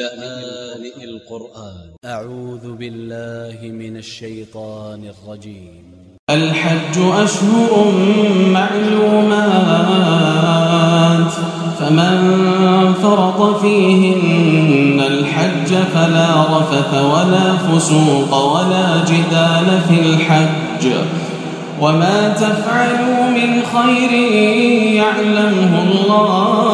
لآن القرآن. أ ع و ذ ب ا ل ل ه من ا ل ش ي ط ا ن ا ل ج ي م الحج أشهر معلومات فمن فرض فيهن الحج فلا رفث ولا فسوق ولا جدال في الحج. وما تفعلوا من خير يعلمه الله.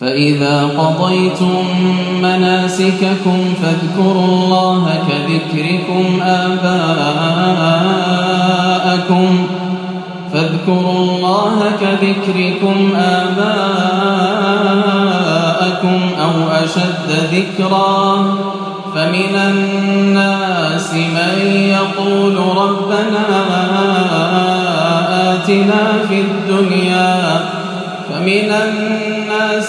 فإذا قضيتم مناسككم فاذكروا الله كذكركم آباءكم فاذكروا الله كذكركم آباءكم أو أشد ذكرا فمن الناس من يقول ربنا آتنا في الدنيا فمن الناس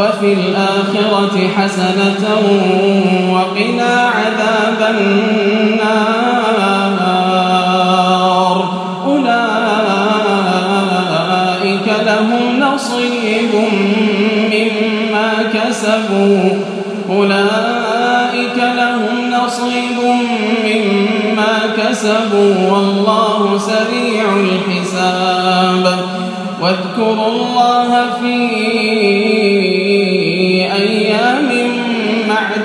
وفي الآخرة حسنة وقنا عذاب النار. أولئك لهم نصيب مما كسبوا. أولئك لهم نصيب مما كسبوا. والله سريع الحساب. واذكروا الله في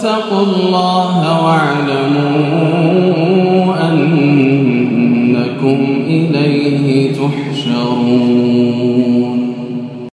واتقوا الله واعلموا